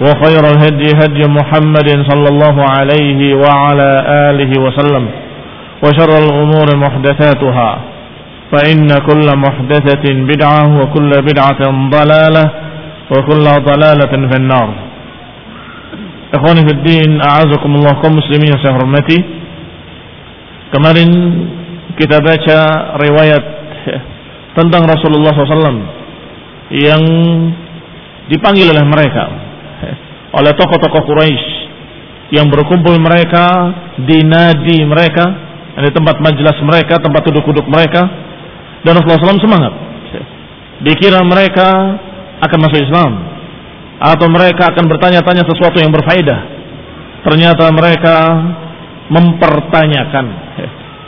وخير الهدي هدي محمد صلى الله عليه وعلى آله وسلم وشر الأمور محدثاتها فإن كل محدثة بدعة وكل بدعة ضلالة وكل ضلالة في النار. إخواني في الدين أعزكم الله saya hormati Kemarin kita baca riwayat tentang Rasulullah SAW yang dipanggil oleh mereka. Oleh tokoh-tokoh Quraisy yang berkumpul mereka di nadi mereka di tempat majelis mereka tempat duduk-duduk mereka. Dan Rasulullah SAW semangat. Dikira mereka akan masuk Islam. Atau mereka akan bertanya-tanya sesuatu yang berfaedah. Ternyata mereka mempertanyakan.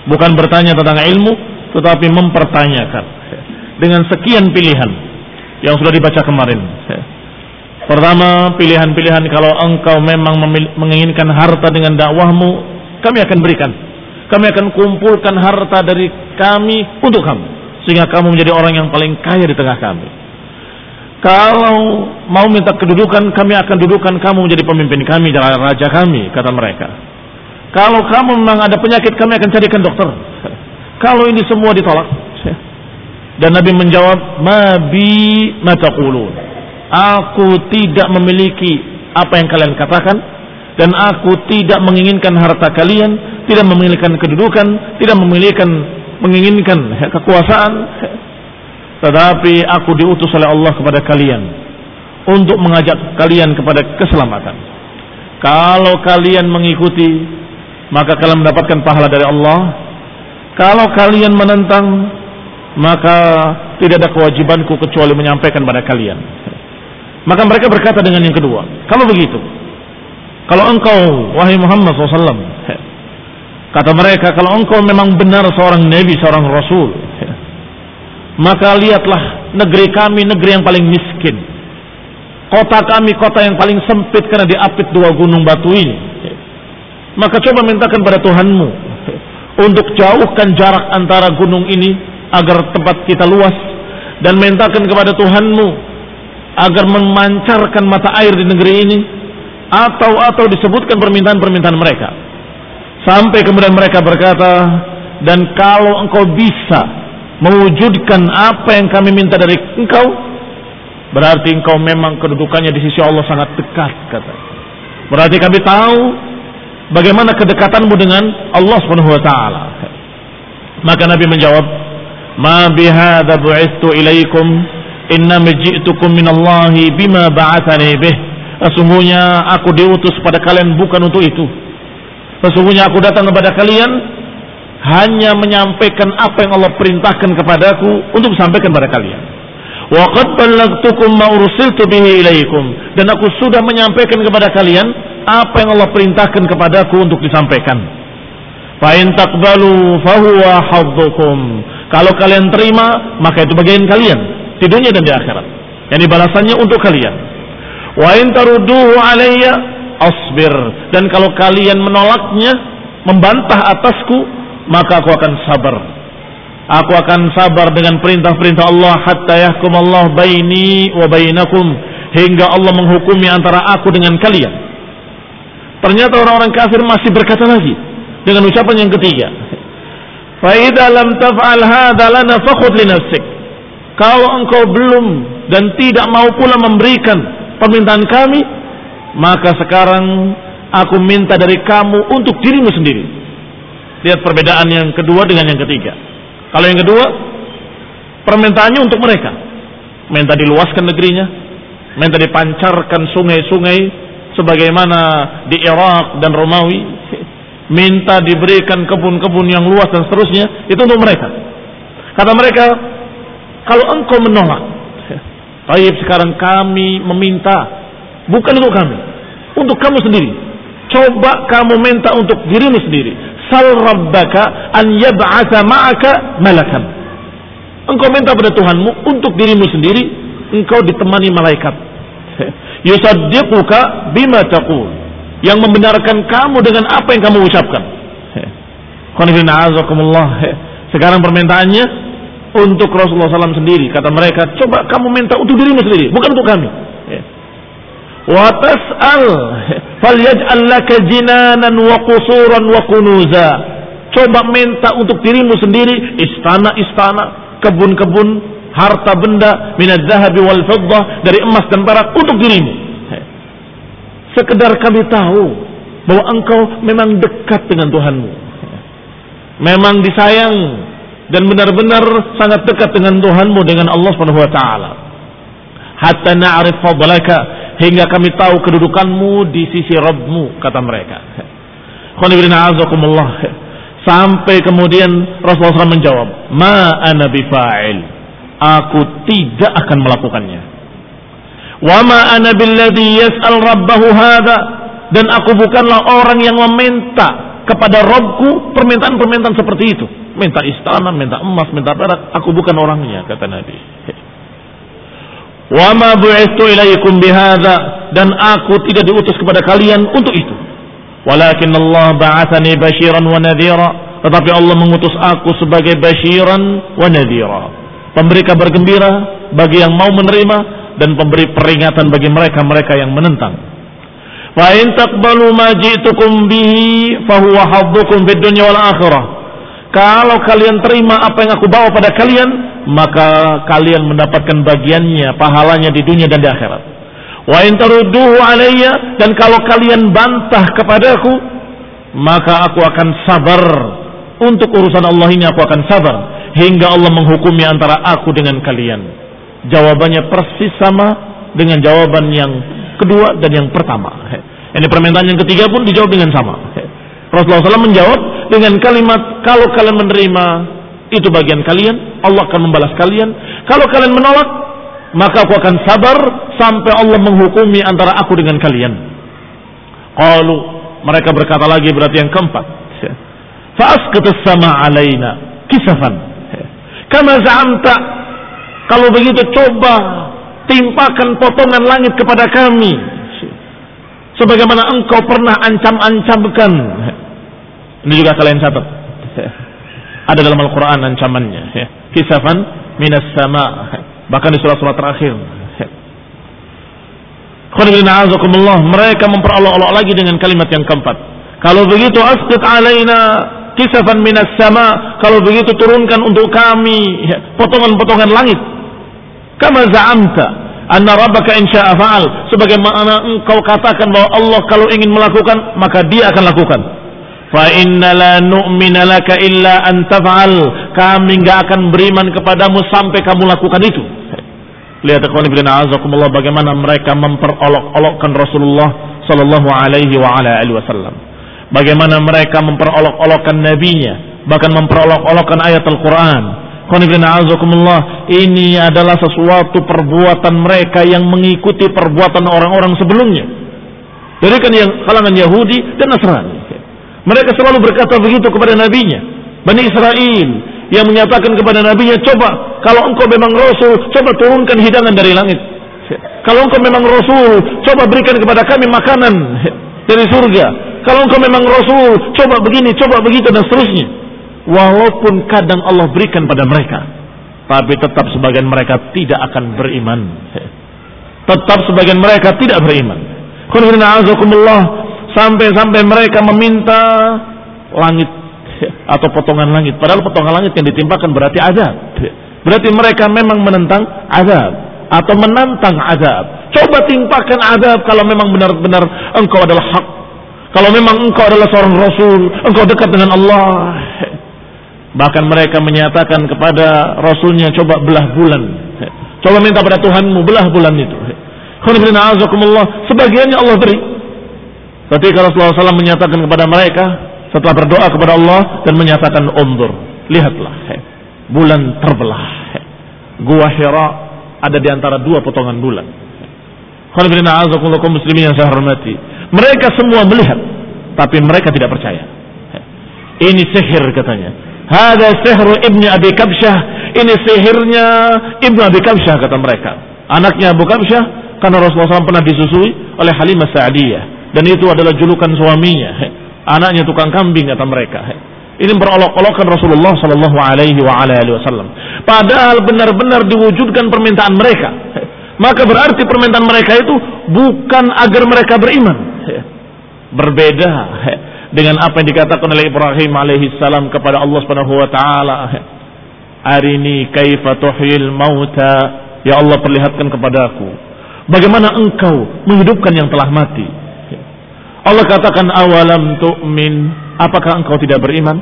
Bukan bertanya tentang ilmu tetapi mempertanyakan. Dengan sekian pilihan yang sudah dibaca kemarin Pertama, pilihan-pilihan kalau engkau memang menginginkan harta dengan dakwahmu, kami akan berikan. Kami akan kumpulkan harta dari kami untuk kamu. Sehingga kamu menjadi orang yang paling kaya di tengah kami. Kalau mau minta kedudukan, kami akan dudukan kamu menjadi pemimpin kami, raja kami, kata mereka. Kalau kamu memang ada penyakit, kami akan carikan dokter. Kalau ini semua ditolak. Dan Nabi menjawab, Mabi mataqulun Aku tidak memiliki apa yang kalian katakan dan aku tidak menginginkan harta kalian, tidak memiliki kedudukan, tidak memiliki menginginkan kekuasaan, tetapi aku diutus oleh Allah kepada kalian untuk mengajak kalian kepada keselamatan. Kalau kalian mengikuti, maka kalian mendapatkan pahala dari Allah. Kalau kalian menentang, maka tidak ada kewajibanku kecuali menyampaikan pada kalian. Maka mereka berkata dengan yang kedua, kalau begitu, kalau engkau, wahai Muhammad SAW, kata mereka, kalau engkau memang benar seorang Nabi, seorang Rasul, maka lihatlah negeri kami, negeri yang paling miskin. Kota kami, kota yang paling sempit karena diapit dua gunung batu ini. Maka coba mintakan pada Tuhanmu untuk jauhkan jarak antara gunung ini agar tempat kita luas dan mintakan kepada Tuhanmu agar memancarkan mata air di negeri ini atau atau disebutkan permintaan-permintaan mereka. Sampai kemudian mereka berkata dan kalau engkau bisa mewujudkan apa yang kami minta dari engkau berarti engkau memang kedudukannya di sisi Allah sangat dekat kata. Berarti kami tahu bagaimana kedekatanmu dengan Allah Subhanahu wa taala. Maka Nabi menjawab ma bihadza bu'istu ilaikum Inna maji'tukum minallahi bima ba'athani bih. Sesungguhnya aku diutus pada kalian bukan untuk itu. Sesungguhnya aku datang kepada kalian hanya menyampaikan apa yang Allah perintahkan kepadaku untuk sampaikan kepada kalian. Wa qad ballagtukum ma ursiltu bihi ilaikum dan aku sudah menyampaikan kepada kalian apa yang Allah perintahkan kepadaku untuk disampaikan. Fa in taqbalu fahuwa haddukum. Kalau kalian terima, maka itu bagian kalian di dunia dan di akhirat. Yang balasannya untuk kalian. Wa in tarudduhu alayya asbir. Dan kalau kalian menolaknya, membantah atasku, maka aku akan sabar. Aku akan sabar dengan perintah-perintah Allah hatta yahkum Allah baini wa bainakum hingga Allah menghukumi antara aku dengan kalian. Ternyata orang-orang kafir masih berkata lagi dengan ucapan yang ketiga. Fa lam taf'al hadza lana fakhud li. Kalau engkau belum dan tidak mau pula memberikan permintaan kami, maka sekarang aku minta dari kamu untuk dirimu sendiri. Lihat perbedaan yang kedua dengan yang ketiga. Kalau yang kedua, permintaannya untuk mereka. Minta diluaskan negerinya, minta dipancarkan sungai-sungai sebagaimana di Irak dan Romawi, minta diberikan kebun-kebun yang luas dan seterusnya, itu untuk mereka. Kata mereka, kalau engkau menolak, baik sekarang kami meminta, bukan untuk kami, untuk kamu sendiri. Coba kamu minta untuk dirimu sendiri sal rabbaka an yab'atha ma'aka malakan. Engkau minta pada Tuhanmu untuk dirimu sendiri, engkau ditemani malaikat. Yusaddiquka bima taqul. Yang membenarkan kamu dengan apa yang kamu ucapkan. Sekarang permintaannya untuk Rasulullah SAW sendiri. Kata mereka, coba kamu minta untuk dirimu sendiri, bukan untuk kami. Wa tas'al falyaj'al laka jinanan wa qusuran wa kunuza. Coba minta untuk dirimu sendiri istana-istana, kebun-kebun, harta benda minadz zahabi wal fiddah dari emas dan perak untuk dirimu. Sekedar kami tahu bahwa engkau memang dekat dengan Tuhanmu. Memang disayang dan benar-benar sangat dekat dengan Tuhanmu dengan Allah Subhanahu wa taala. Hatta na'rif fadlaka hingga kami tahu kedudukanmu di sisi Rabbmu kata mereka. Sampai kemudian Rasulullah SAW menjawab, Ma ana bifa'il. Aku tidak akan melakukannya. Wa ma ana billadhi yas'al rabbahu hadha. Dan aku bukanlah orang yang meminta kepada Rabbku permintaan-permintaan seperti itu. Minta istana, minta emas, minta perak. Aku bukan orangnya, kata Nabi. Wa ma bu'istu ilaikum bihadza dan aku tidak diutus kepada kalian untuk itu. Walakin Allah ba'athani basyiran wa nadhira, tetapi Allah mengutus aku sebagai basyiran wa nadhira. Pemberi kabar gembira bagi yang mau menerima dan pemberi peringatan bagi mereka-mereka yang menentang. Fa in taqbalu ma ji'tukum bihi fa huwa haddukum fid dunya wal akhirah. Kalau kalian terima apa yang aku bawa pada kalian, maka kalian mendapatkan bagiannya, pahalanya di dunia dan di akhirat. Wa in tarudduhu alayya dan kalau kalian bantah kepadaku, maka aku akan sabar untuk urusan Allah ini aku akan sabar hingga Allah menghukumi antara aku dengan kalian. Jawabannya persis sama dengan jawaban yang kedua dan yang pertama. Ini permintaan yang ketiga pun dijawab dengan sama. Rasulullah SAW menjawab dengan kalimat kalau kalian menerima itu bagian kalian, Allah akan membalas kalian. Kalau kalian menolak, maka aku akan sabar sampai Allah menghukumi antara aku dengan kalian. Kalau mereka berkata lagi berarti yang keempat. Fa'asqit sama alaina kisafan. Kama za'amta. Kalau begitu coba timpakan potongan langit kepada kami. Sebagaimana engkau pernah ancam-ancamkan. Ini juga kalian catat. Ada dalam Al-Quran ancamannya. Ya. Kisafan minas sama. Bahkan di surat-surat terakhir. Mereka memperolok-olok lagi dengan kalimat yang keempat. Kalau begitu asqit alaina kisafan minas sama. Kalau begitu turunkan untuk kami ya, potongan-potongan langit. Kama za'amta anna rabbaka insya'a fa'al. Sebagaimana engkau katakan bahwa Allah kalau ingin melakukan maka dia akan lakukan fa inna la nu'mina laka illa an taf'al kami enggak akan beriman kepadamu sampai kamu lakukan itu lihat ikhwan fillah azakumullah bagaimana mereka memperolok-olokkan Rasulullah sallallahu alaihi wa ala alihi wasallam bagaimana mereka memperolok-olokkan nabinya bahkan memperolok-olokkan ayat Al-Qur'an ini adalah sesuatu perbuatan mereka yang mengikuti perbuatan orang-orang sebelumnya. Dari kan yang kalangan Yahudi dan Nasrani. Mereka selalu berkata begitu kepada nabinya. Bani Israel yang menyatakan kepada nabinya, coba kalau engkau memang rasul, coba turunkan hidangan dari langit. Kalau engkau memang rasul, coba berikan kepada kami makanan dari surga. Kalau engkau memang rasul, coba begini, coba begitu dan seterusnya. walaupun kadang Allah berikan pada mereka, tapi tetap sebagian mereka tidak akan beriman. Tetap sebagian mereka tidak beriman. Sampai-sampai mereka meminta langit atau potongan langit. Padahal potongan langit yang ditimpakan berarti azab. Berarti mereka memang menentang azab atau menantang azab. Coba timpakan azab kalau memang benar-benar engkau adalah hak. Kalau memang engkau adalah seorang rasul, engkau dekat dengan Allah. Bahkan mereka menyatakan kepada rasulnya coba belah bulan. Coba minta pada Tuhanmu belah bulan itu. Sebagiannya Allah beri. Tapi kalau Rasulullah SAW menyatakan kepada mereka setelah berdoa kepada Allah dan menyatakan undur, lihatlah bulan terbelah. Gua Hira ada di antara dua potongan bulan. muslimin yang saya hormati. Mereka semua melihat, tapi mereka tidak percaya. Ini sihir katanya. Hada sihru ibni Abi Kabsyah. Ini sihirnya ibnu Abi Kabsyah kata mereka. Anaknya Abu Kabsyah karena Rasulullah SAW pernah disusui oleh Halimah Sa'diyah dan itu adalah julukan suaminya. Anaknya tukang kambing kata mereka. Ini berolok-olokkan Rasulullah Sallallahu Alaihi Wasallam. Padahal benar-benar diwujudkan permintaan mereka. Maka berarti permintaan mereka itu bukan agar mereka beriman. Berbeda dengan apa yang dikatakan oleh Ibrahim alaihi salam kepada Allah Subhanahu wa taala. Arini kaifa tuhyil mauta. Ya Allah perlihatkan kepadaku bagaimana engkau menghidupkan yang telah mati. Allah katakan awalam tu'min. Apakah engkau tidak beriman?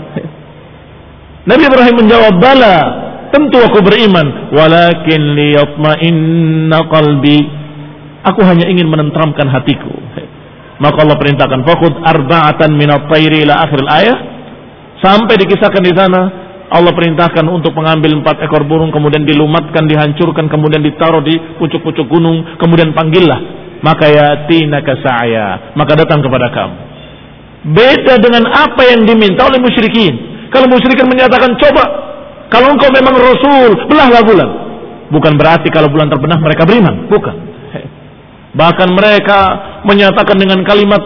Nabi Ibrahim menjawab bala. Tentu aku beriman. Walakin liyatma'inna qalbi. Aku hanya ingin menentramkan hatiku. Maka Allah perintahkan fakhud arba'atan minat tayri ila akhir ayat. Sampai dikisahkan di sana Allah perintahkan untuk mengambil empat ekor burung kemudian dilumatkan, dihancurkan, kemudian ditaruh di pucuk-pucuk gunung, kemudian panggillah maka yatinaka sa'ya, maka datang kepada kamu. Beda dengan apa yang diminta oleh musyrikin. Kalau musyrikin menyatakan coba kalau engkau memang rasul, belahlah bulan. Bukan berarti kalau bulan terbenah mereka beriman, bukan. Bahkan mereka menyatakan dengan kalimat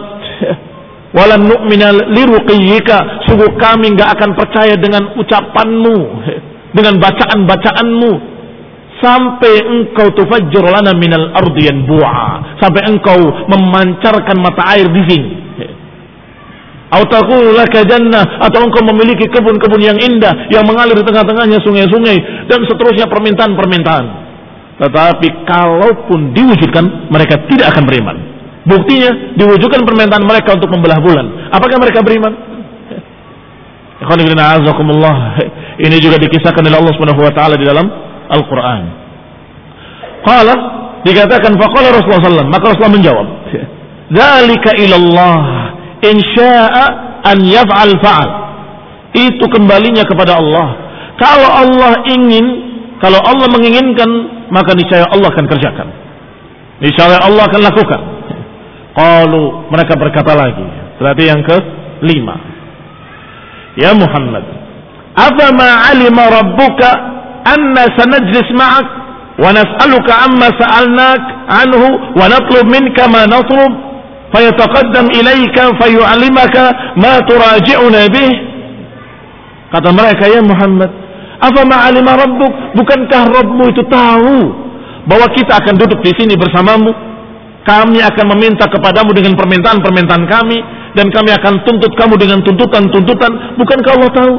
walan nu'mina liruqiyika, sungguh kami enggak akan percaya dengan ucapanmu, dengan bacaan-bacaanmu, sampai engkau tufajjir lana minal ardi yanbu'a. Sampai engkau memancarkan mata air di sini. Atau laka jannah atau engkau memiliki kebun-kebun yang indah yang mengalir di tengah-tengahnya sungai-sungai dan seterusnya permintaan-permintaan. Tetapi kalaupun diwujudkan mereka tidak akan beriman. Buktinya diwujudkan permintaan mereka untuk membelah bulan. Apakah mereka beriman? Ini juga dikisahkan oleh Allah taala di dalam Al-Quran. Qala dikatakan faqala Rasulullah SAW maka Rasulullah menjawab Zalika ilallah in syaa an yaf'al fa'al. Itu kembalinya kepada Allah. Kalau Allah ingin kalau Allah menginginkan maka niscaya Allah akan kerjakan. Niscaya Allah akan lakukan. Qalu mereka berkata lagi. Berarti yang ke lima Ya Muhammad apa ma alima rabbuka anna sanajlis ma'ak wa nas'aluka amma sa'alnak anhu wa natlub minka ma natlub fayataqaddam ilaika fayu'allimaka ma turaji'una bih kata mereka ya Muhammad apa ma'alima rabbuk? Bukankah Rabbmu itu tahu bahwa kita akan duduk di sini bersamamu? Kami akan meminta kepadamu dengan permintaan-permintaan kami dan kami akan tuntut kamu dengan tuntutan-tuntutan. Bukankah Allah tahu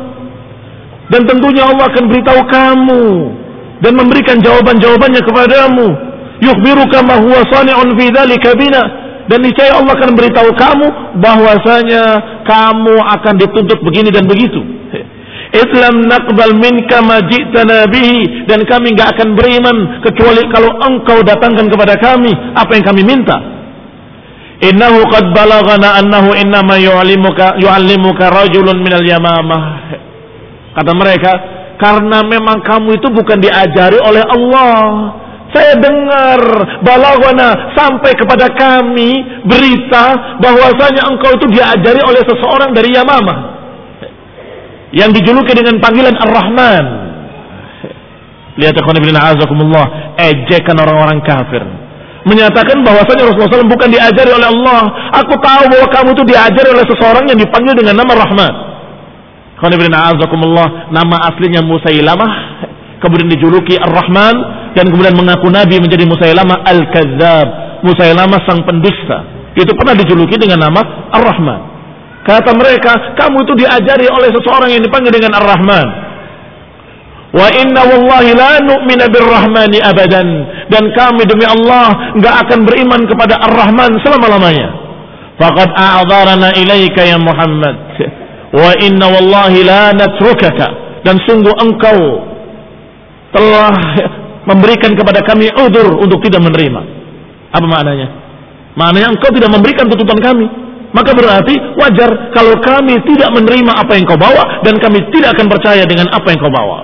dan tentunya Allah akan beritahu kamu dan memberikan jawaban-jawabannya kepadamu. Yukhbiruka ma huwa sani'un fi dzalika bina. Dan niscaya Allah akan beritahu kamu bahwasanya kamu akan dituntut begini dan begitu. Islam naqbal minka ma ji'tana bihi dan kami enggak akan beriman kecuali kalau engkau datangkan kepada kami apa yang kami minta. Innahu qad balagana annahu innama yu'allimuka yu'allimuka rajulun minal yamamah. Kata mereka, karena memang kamu itu bukan diajari oleh Allah. Saya dengar balagwana sampai kepada kami berita bahwasanya engkau itu diajari oleh seseorang dari Yamamah yang dijuluki dengan panggilan Ar-Rahman. Lihat ibn azakumullah, ejekan orang-orang kafir. Menyatakan bahwasanya Rasulullah SAW bukan diajari oleh Allah. Aku tahu bahwa kamu itu diajari oleh seseorang yang dipanggil dengan nama Rahman. Nama aslinya Musailamah kemudian dijuluki Ar-Rahman dan kemudian mengaku nabi menjadi Musailamah Al-Kadzab Musailamah sang pendusta. Itu pernah dijuluki dengan nama Ar-Rahman. Kata mereka kamu itu diajari oleh seseorang yang dipanggil dengan Ar-Rahman. Wa inna wallahi la nu'mina birrahmani abadan. Dan kami demi Allah enggak akan beriman kepada Ar-Rahman selama-lamanya. Faqad a'dharana ilaika ya Muhammad wa inna wallahi la natrukaka. Dan sungguh engkau telah memberikan kepada kami udur untuk tidak menerima. Apa maknanya? Maknanya engkau tidak memberikan tuntutan kami. Maka berarti wajar kalau kami tidak menerima apa yang kau bawa dan kami tidak akan percaya dengan apa yang kau bawa.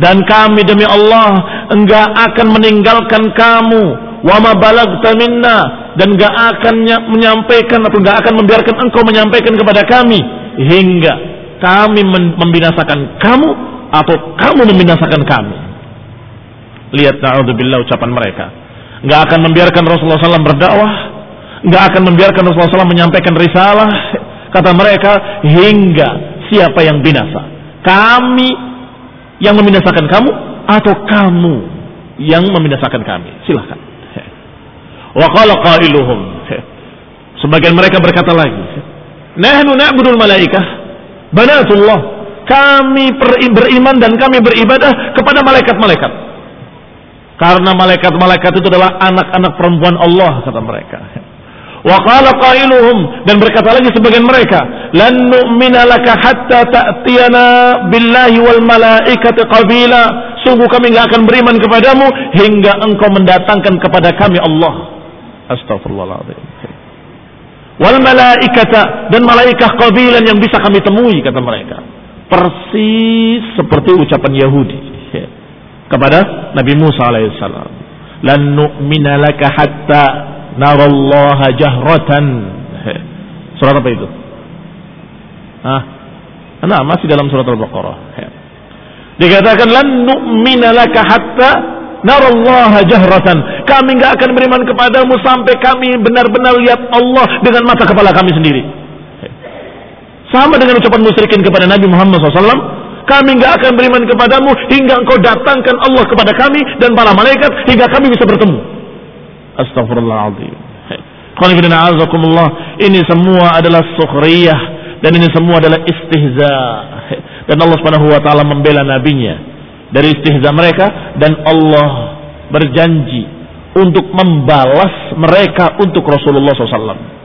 Dan kami demi Allah enggak akan meninggalkan kamu. Wa ma balagta minna. Dan enggak akan menyampaikan atau enggak akan membiarkan engkau menyampaikan kepada kami hingga kami membinasakan kamu atau kamu membinasakan kami. Lihat naudzubillah ucapan mereka. Enggak akan membiarkan Rasulullah SAW berdakwah, enggak akan membiarkan Rasulullah SAW menyampaikan risalah. Kata mereka hingga siapa yang binasa. Kami yang membinasakan kamu atau kamu yang membinasakan kami. Silahkan. Wa qala qailuhum. Sebagian mereka berkata lagi, Nahnu na'budul malaikah banatullah. Kami beriman dan kami beribadah kepada malaikat-malaikat. Karena malaikat-malaikat itu adalah anak-anak perempuan Allah kata mereka. Wa qala qailuhum dan berkata lagi sebagian mereka, "Lan nu'mina laka hatta ta'tiyana billahi wal malaikati qabila." Sungguh kami enggak akan beriman kepadamu hingga engkau mendatangkan kepada kami Allah. Astagfirullahaladzim wal malaikata dan malaikat qabilan yang bisa kami temui kata mereka. Persis seperti ucapan Yahudi ya, kepada Nabi Musa alaihissalam. Lan nu'mina laka hatta narallaha jahratan. Surat apa itu? Ah nah masih dalam surat al-baqarah. Dikatakan lan nu'mina laka hatta narallaha jahratan. Kami nggak akan beriman kepadamu sampai kami benar-benar lihat Allah dengan mata kepala kami sendiri. Sama dengan ucapan musyrikin kepada Nabi Muhammad SAW. Kami nggak akan beriman kepadamu hingga engkau datangkan Allah kepada kami dan para malaikat hingga kami bisa bertemu. Astagfirullahaladzim. Ini semua adalah sukhriyah dan ini semua adalah istihza. Dan Allah Subhanahu wa taala membela nabinya dari istihza mereka dan Allah berjanji untuk membalas mereka untuk Rasulullah SAW.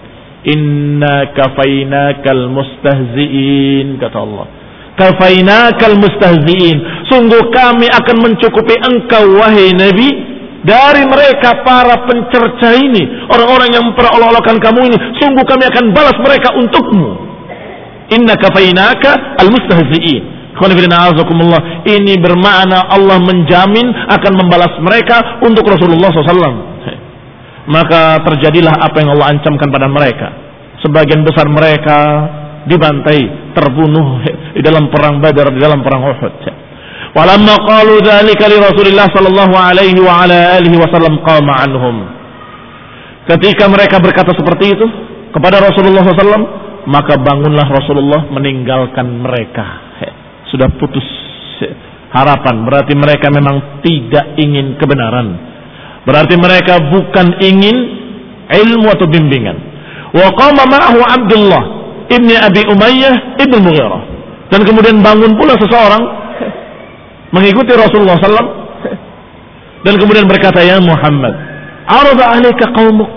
Inna kafainakal mustahziin kata Allah. Kafainakal mustahziin. Sungguh kami akan mencukupi engkau wahai Nabi dari mereka para pencerca ini, orang-orang yang memperolok-olokkan kamu ini, sungguh kami akan balas mereka untukmu. Inna kafainaka al-mustahziin. Ini bermakna Allah menjamin akan membalas mereka untuk Rasulullah SAW. Maka terjadilah apa yang Allah ancamkan pada mereka. Sebagian besar mereka dibantai, terbunuh di dalam perang Badar, di dalam perang Uhud. Walamma qalu dzalika li Rasulillah sallallahu alaihi wa ala alihi wasallam qama anhum. Ketika mereka berkata seperti itu kepada Rasulullah SAW, maka bangunlah Rasulullah meninggalkan mereka sudah putus harapan. Berarti mereka memang tidak ingin kebenaran. Berarti mereka bukan ingin ilmu atau bimbingan. Wa qama ma'ahu Abdullah ibni Abi Umayyah ibn Mughirah. Dan kemudian bangun pula seseorang mengikuti Rasulullah SAW dan kemudian berkata ya Muhammad arada ahlika qaumuk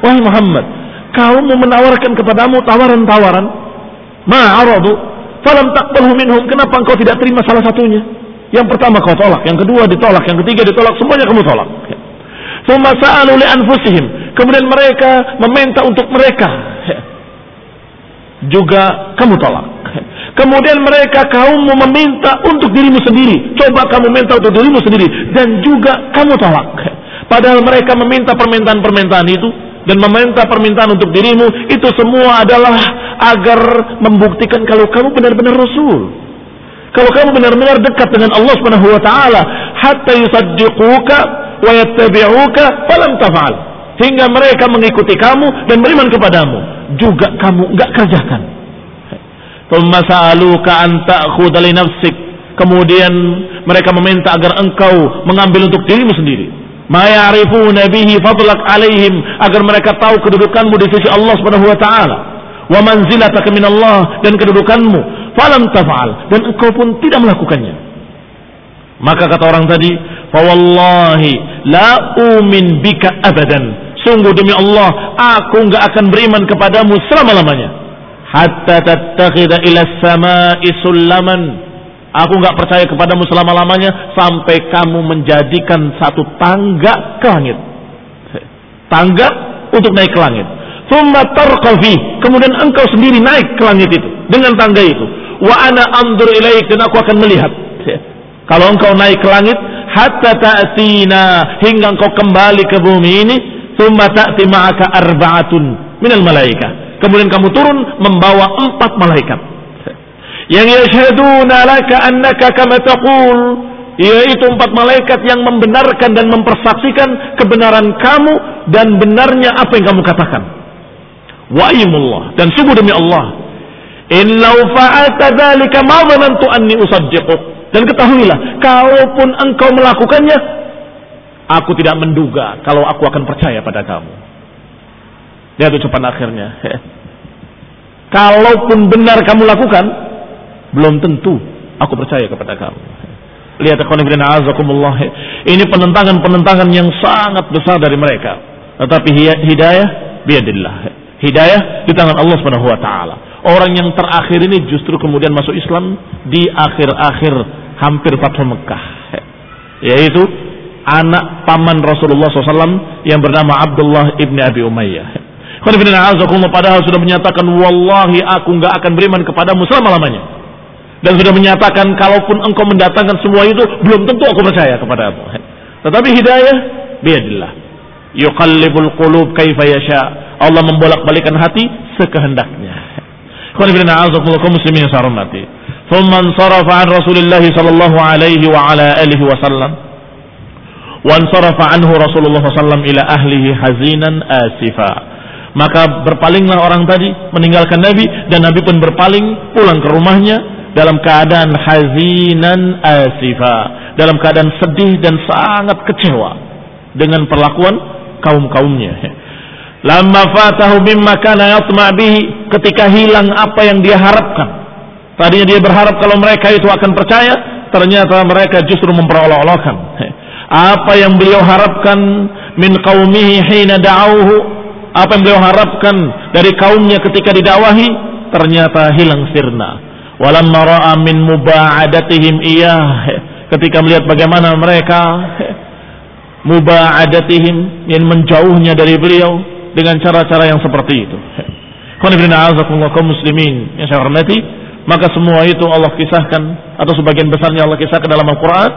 wahai Muhammad kaum menawarkan kepadamu tawaran-tawaran ma aradu Falam takbalu minhum. Kenapa engkau tidak terima salah satunya? Yang pertama kau tolak, yang kedua ditolak, yang ketiga ditolak, semuanya kamu tolak. Sa'alu li anfusihim. Kemudian mereka meminta untuk mereka. Juga kamu tolak. Kemudian mereka kaum meminta untuk dirimu sendiri. Coba kamu minta untuk dirimu sendiri. Dan juga kamu tolak. Padahal mereka meminta permintaan-permintaan itu dan meminta permintaan untuk dirimu itu semua adalah agar membuktikan kalau kamu benar-benar rasul. Kalau kamu benar-benar dekat dengan Allah Subhanahu wa taala, hatta yusaddiquka wa yattabi'uka falam taf'al. Hingga mereka mengikuti kamu dan beriman kepadamu, juga kamu enggak kerjakan. Thumma sa'aluka an ta'khudha li nafsik. Kemudian mereka meminta agar engkau mengambil untuk dirimu sendiri. Ma ya'rifuna bihi fadlak alaihim agar mereka tahu kedudukanmu di sisi Allah Subhanahu wa taala. Wa manzilataka min Allah dan kedudukanmu. Falam taf'al dan engkau pun tidak melakukannya. Maka kata orang tadi, "Fa la umin bika abadan." Sungguh demi Allah, aku enggak akan beriman kepadamu selama-lamanya. Hatta tattakhidha ila samai sullaman. Aku enggak percaya kepadamu selama-lamanya sampai kamu menjadikan satu tangga ke langit. Tangga untuk naik ke langit. Thumma tarqafi. Kemudian engkau sendiri naik ke langit itu dengan tangga itu. Wa ana andur ilaik dan aku akan melihat. Kalau engkau naik ke langit hatta ta'tina hingga engkau kembali ke bumi ini Thumma ta'ti ma'aka arba'atun minal malaika. Kemudian kamu turun membawa empat malaikat. Yang yashhaduna laka annaka kama taqul yaitu empat malaikat yang membenarkan dan mempersaksikan kebenaran kamu dan benarnya apa yang kamu katakan. Wa dan sungguh demi Allah, in law fa'alta dzalika ma dhanantu anni usaddiquk. Dan ketahuilah, kalaupun engkau melakukannya, Aku tidak menduga kalau aku akan percaya pada kamu. Lihat ucapan akhirnya. Kalaupun benar kamu lakukan, belum tentu aku percaya kepada kamu. Lihat azakumullah. Ini penentangan-penentangan yang sangat besar dari mereka. Tetapi hidayah biadillah. Hidayah di tangan Allah Subhanahu wa taala. Orang yang terakhir ini justru kemudian masuk Islam di akhir-akhir hampir Fathu Mekah. Yaitu anak paman Rasulullah SAW yang bernama Abdullah ibni Abi Umayyah. Padahal sudah menyatakan Wallahi aku nggak akan beriman kepadamu selama-lamanya Dan sudah menyatakan Kalaupun engkau mendatangkan semua itu Belum tentu aku percaya kepadamu Tetapi hidayah Biadillah Yuqallibul qulub kaifa yasha Allah membolak-balikan hati sekehendaknya. Khonibina a'azakumullah muslimin yang saya sarumati. Thumma ansarafa an Rasulillah sallallahu alaihi wa ala alihi wa sallam. Wa ansarafa anhu Rasulullah sallam ila ahlihi hazinan asifa. Maka berpalinglah orang tadi meninggalkan Nabi dan Nabi pun berpaling pulang ke rumahnya dalam keadaan hazinan asifa, dalam keadaan sedih dan sangat kecewa dengan perlakuan kaum-kaumnya lamma fatahu mimma kana yatma bihi. Ketika hilang apa yang dia harapkan. Tadinya dia berharap kalau mereka itu akan percaya ternyata mereka justru memperolok-olokkan. Apa yang beliau harapkan min qaumihi hina da'auhu apa yang beliau harapkan dari kaumnya ketika didakwahi? Ternyata hilang sirna. Walamma ra'a min muba'adatihim iyah ketika melihat bagaimana mereka. Muba'adatihim yang menjauhnya dari beliau dengan cara-cara yang seperti itu kaum muslimin yang saya hormati maka semua itu Allah kisahkan atau sebagian besarnya Allah kisahkan dalam Al-Quran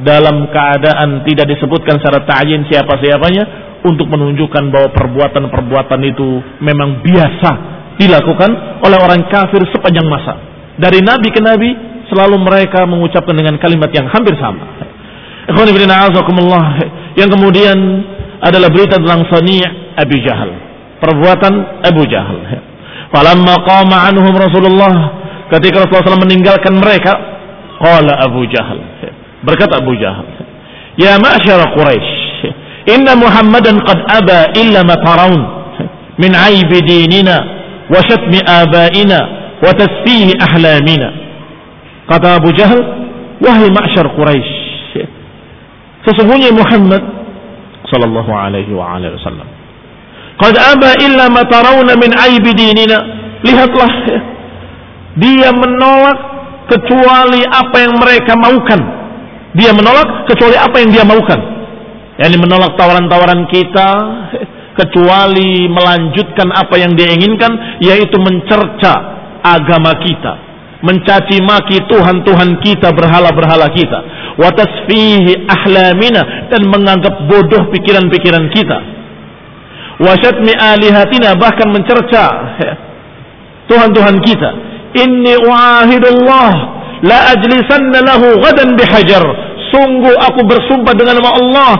dalam keadaan tidak disebutkan secara ta'yin siapa-siapanya untuk menunjukkan bahwa perbuatan-perbuatan itu memang biasa dilakukan oleh orang kafir sepanjang masa. Dari nabi ke nabi selalu mereka mengucapkan dengan kalimat yang hampir sama. Yang kemudian adalah berita tentang Sani' Abu Jahal. Perbuatan Abu Jahal. Falamma qama anhum Rasulullah ketika Rasulullah SAW meninggalkan mereka, qala Abu Jahal Berkata Abu Jahal, "Ya ma'syara Quraisy, inna Muhammadan qad aba illa ma tarawun min aibi dinina wa syatmi abaina wa tasfihi ahlamina." Kata Abu Jahal, "Wahai ma'syar Quraisy, sesungguhnya Muhammad sallallahu alaihi wa alihi wasallam qad aba illa ma tarawna min aibi dinina." Lihatlah dia menolak kecuali apa yang mereka maukan dia menolak kecuali apa yang dia maukan. Yani menolak tawaran-tawaran kita kecuali melanjutkan apa yang dia inginkan yaitu mencerca agama kita, mencaci maki Tuhan-Tuhan kita, berhala-berhala kita, watasfihi ahlamina dan menganggap bodoh pikiran-pikiran kita. Wasyatmi alihatina bahkan mencerca Tuhan-Tuhan kita. Inni uahidullah la ajlisanna lahu ghadan bihajar sungguh aku bersumpah dengan nama Allah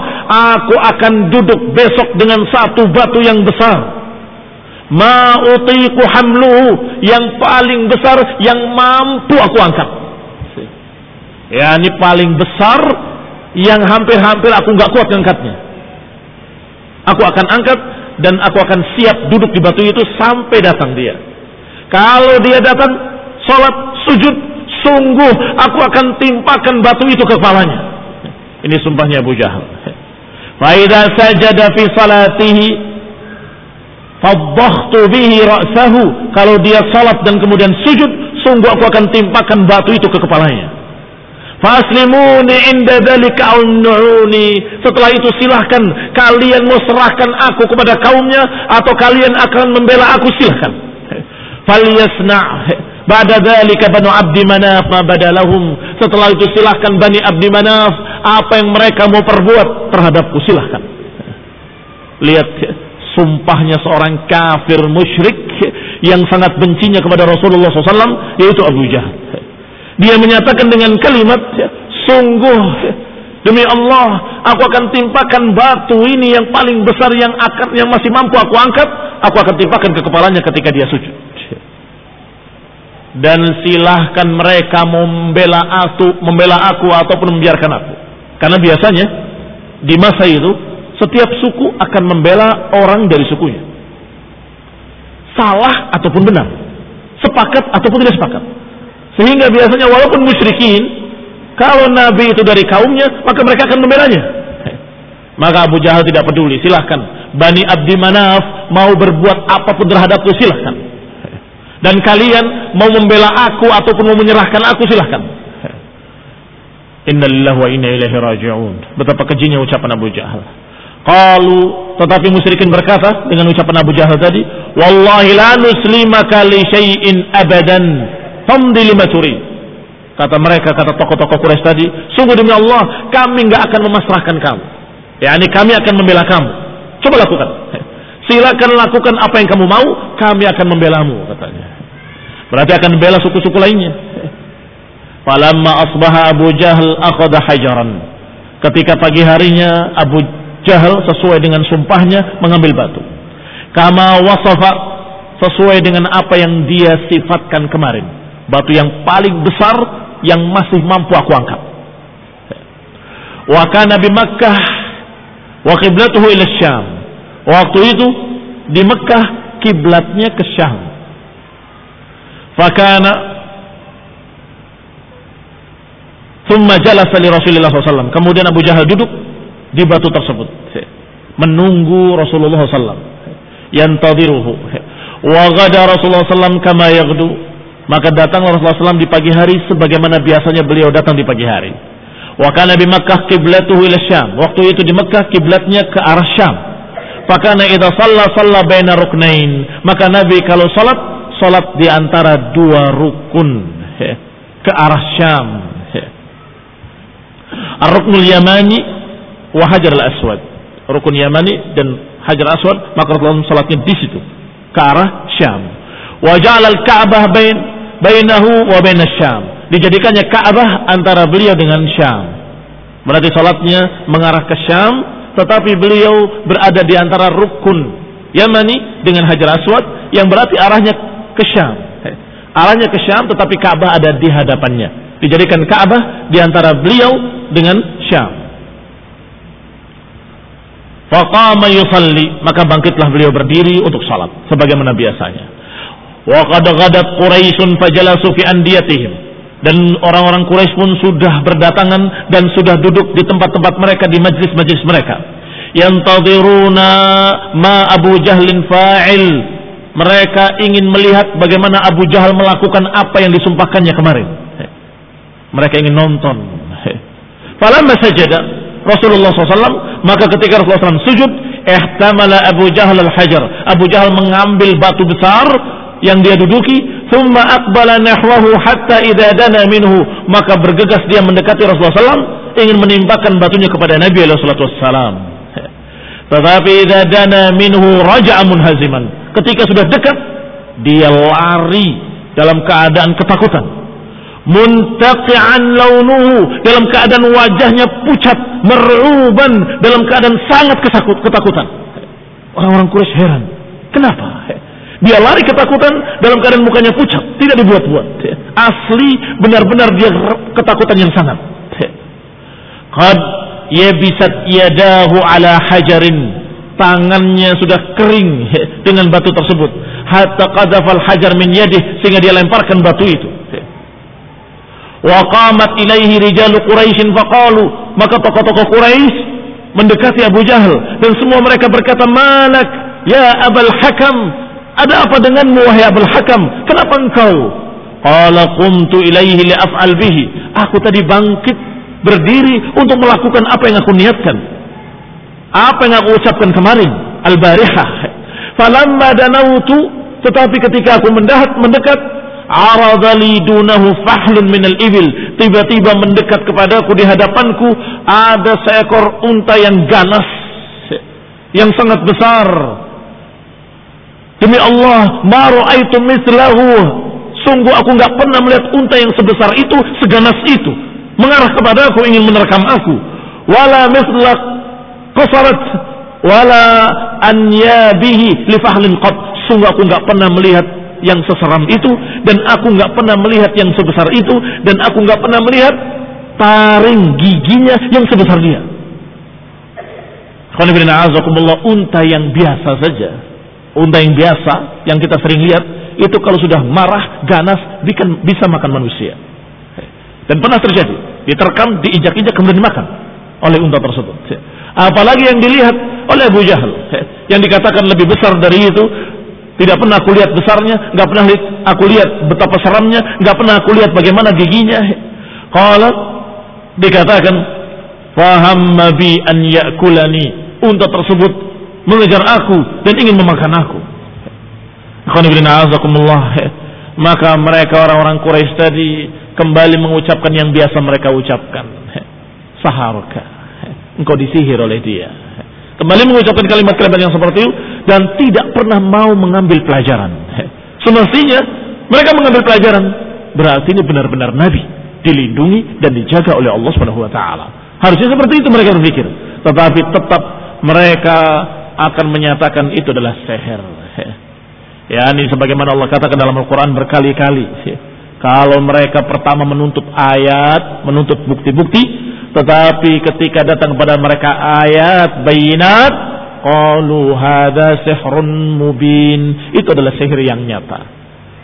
aku akan duduk besok dengan satu batu yang besar ma utiqu hamluhu yang paling besar yang mampu aku angkat. Ya, ini paling besar yang hampir-hampir aku nggak kuat angkatnya. Aku akan angkat dan aku akan siap duduk di batu itu sampai datang dia. Kalau dia datang, sholat, sujud, sungguh aku akan timpakan batu itu ke kepalanya. Ini sumpahnya Abu Jahal. Faida sajada fi salatihi Faddakhtu bihi ra'sahu. Kalau dia salat dan kemudian sujud, sungguh aku akan timpakan batu itu ke kepalanya. Faslimuni inda dzalika Setelah itu silahkan kalian mau serahkan aku kepada kaumnya atau kalian akan membela aku silahkan. Falyasna' Ba'da dzalika Banu Abdi Manaf ma badalahum. Setelah itu silahkan Bani Abdi Manaf apa yang mereka mau perbuat terhadapku silahkan. Lihat sumpahnya seorang kafir musyrik yang sangat bencinya kepada Rasulullah SAW yaitu Abu Jahal. Dia menyatakan dengan kalimat sungguh demi Allah aku akan timpakan batu ini yang paling besar yang akan yang masih mampu aku angkat aku akan timpakan ke kepalanya ketika dia sujud. Dan silahkan mereka membela aku, membela aku ataupun membiarkan aku. Karena biasanya di masa itu setiap suku akan membela orang dari sukunya. Salah ataupun benar. Sepakat ataupun tidak sepakat. Sehingga biasanya walaupun musyrikin, kalau Nabi itu dari kaumnya, maka mereka akan membelanya. Maka Abu Jahal tidak peduli, silahkan. Bani Abdi Manaf mau berbuat apa pun terhadapku, silahkan. Dan kalian mau membela aku ataupun mau menyerahkan aku, silahkan. Innalillahi wa inna ilaihi raji'un. Betapa kejinya ucapan Abu Jahal. Qalu tetapi musyrikin berkata dengan ucapan Abu Jahal tadi, "Wallahi la nuslimaka li syai'in abadan. Famdi lima turi." Kata mereka, kata tokoh-tokoh Quraisy tadi, sungguh demi Allah, kami nggak akan memasrahkan kamu. Ya, ini kami akan membela kamu. Coba lakukan. Silakan lakukan apa yang kamu mau, kami akan membelamu, katanya. Berarti akan membela suku-suku lainnya. Falamma asbaha Abu Jahal akhadha hajaran. Ketika pagi harinya Abu Jahal sesuai dengan sumpahnya mengambil batu. Kama wasafa sesuai dengan apa yang dia sifatkan kemarin. Batu yang paling besar yang masih mampu aku angkat. Wa kana bi Makkah wa qiblatuhu ila Syam. Waktu itu di Mekah kiblatnya ke Syam. Fakana Thumma jalasa li SAW. Kemudian Abu Jahal duduk di batu tersebut. Menunggu Rasulullah SAW yantadiruhu. Wa ghada Rasulullah SAW kama yaghdu. Maka datang Rasulullah SAW di pagi hari sebagaimana biasanya beliau datang di pagi hari. Wa kana bi Makkah ila Syam. Waktu itu di Makkah kiblatnya ke arah Syam. Fakana idza shalla shalla baina ruknain. Maka Nabi kalau salat salat di antara dua rukun. Ke arah Syam. Ar-Ruknul Yamani wa Hajar al-Aswad. Rukun Yamani dan Hajar Aswad, maka Rasulullah salatnya di situ ke arah Syam. Wa ja'al al-Ka'bah bain bainahu wa bain Syam. Dijadikannya Ka'bah antara beliau dengan Syam. Berarti salatnya mengarah ke Syam, tetapi beliau berada di antara rukun Yamani dengan Hajar Aswad yang berarti arahnya ke Syam. Arahnya ke Syam tetapi Ka'bah ada di hadapannya. Dijadikan Ka'bah di antara beliau dengan Syam. Faqama yusalli, maka bangkitlah beliau berdiri untuk salat sebagaimana biasanya. Wa qad ghadat Quraisyun fajalasu fi andiyatihim. Dan orang-orang Quraisy pun sudah berdatangan dan sudah duduk di tempat-tempat mereka di majlis-majlis mereka. Yantadhiruna ma Abu Jahlin fa'il. Mereka ingin melihat bagaimana Abu Jahal melakukan apa yang disumpahkannya kemarin. Mereka ingin nonton. Falamma sajada Rasulullah SAW maka ketika Rasulullah SAW sujud ihtamala Abu Jahal al-hajar. Abu Jahal mengambil batu besar yang dia duduki thumma aqbala nahwahu hatta idza dana minhu. Maka bergegas dia mendekati Rasulullah SAW ingin menimpakan batunya kepada Nabi SAW tetapi idza dana minhu raja'a munhaziman. Ketika sudah dekat dia lari dalam keadaan ketakutan muntaqi'an launuhu dalam keadaan wajahnya pucat meruban dalam keadaan sangat kesakut, ketakutan orang-orang Quraisy heran kenapa Dia lari ketakutan dalam keadaan mukanya pucat, tidak dibuat-buat. Asli benar-benar dia ketakutan yang sangat. Qad yabisat yadahu ala hajarin. Tangannya sudah kering dengan batu tersebut. Hatta qadafal hajar min yadih sehingga dia lemparkan batu itu. Wa qamat ilaihi rijalu Quraisy faqalu. Maka tokoh-tokoh Quraisy mendekati Abu Jahal. Dan semua mereka berkata malak ya Abul Hakam ada apa denganmu wahai Abul Hakam? Kenapa engkau? Qala qumtu ilaihi li'af'al bihi. Aku tadi bangkit berdiri untuk melakukan apa yang aku niatkan. Apa yang aku ucapkan kemarin? Al-barihah. Falamma danautu tetapi ketika aku mendekat mendekat aradali dunahu fahlun minal ibil. Tiba-tiba mendekat kepadaku di hadapanku ada seekor unta yang ganas yang sangat besar. Demi Allah ma raaitu mislahu sungguh aku nggak pernah melihat unta yang sebesar itu seganas itu. Mengarah kepadaku ingin menerkam aku. Wala mislak qasarat wala anyabihi li fahlin qad sungguh aku nggak pernah melihat yang seseram itu dan aku nggak pernah melihat yang sebesar itu dan aku nggak pernah melihat taring giginya yang sebesar dia. Unta yang biasa saja, unta yang biasa yang kita sering lihat itu kalau sudah marah, ganas, bikin, bisa makan manusia. Dan pernah terjadi, diterkam, diinjak-injak kemudian dimakan oleh unta tersebut. Apalagi yang dilihat oleh Abu Jahal, yang dikatakan lebih besar dari itu, tidak pernah aku lihat besarnya, nggak pernah aku lihat betapa seramnya, nggak pernah aku lihat bagaimana giginya. Kalau dikatakan faham bi an yakulani unta tersebut mengejar aku dan ingin memakan aku. Maka mereka orang-orang Quraisy tadi kembali mengucapkan yang biasa mereka ucapkan. Saharka. Engkau disihir oleh dia. Kembali mengucapkan kalimat-kalimat yang seperti itu dan tidak pernah mau mengambil pelajaran. Semestinya mereka mengambil pelajaran. Berarti ini benar-benar nabi, dilindungi dan dijaga oleh Allah Subhanahu wa taala. Harusnya seperti itu mereka berpikir. Tetapi tetap mereka akan menyatakan itu adalah seher. Ya, ini sebagaimana Allah katakan dalam Al-Qur'an berkali-kali. Kalau mereka pertama menuntut ayat, menuntut bukti-bukti, tetapi ketika datang kepada mereka ayat bayinat, qalu hadza sihrun mubin. Itu adalah sihir yang nyata.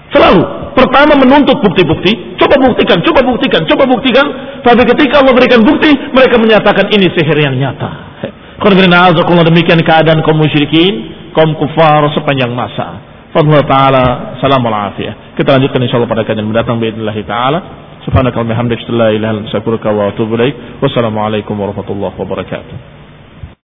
Selalu pertama menuntut bukti-bukti, coba buktikan, coba buktikan, coba buktikan. Tapi ketika Allah berikan bukti, mereka menyatakan ini sihir yang nyata. Karena demikian keadaan kaum musyrikin, kaum kufar sepanjang masa. Fadlullah ta'ala salam afiyah. Kita lanjutkan insyaAllah pada kajian mendatang biidnillahi ta'ala. Subhanaka wa bihamdika la ilaha illa anta astaghfiruka wa atubu ilaik. Wassalamualaikum warahmatullahi wabarakatuh.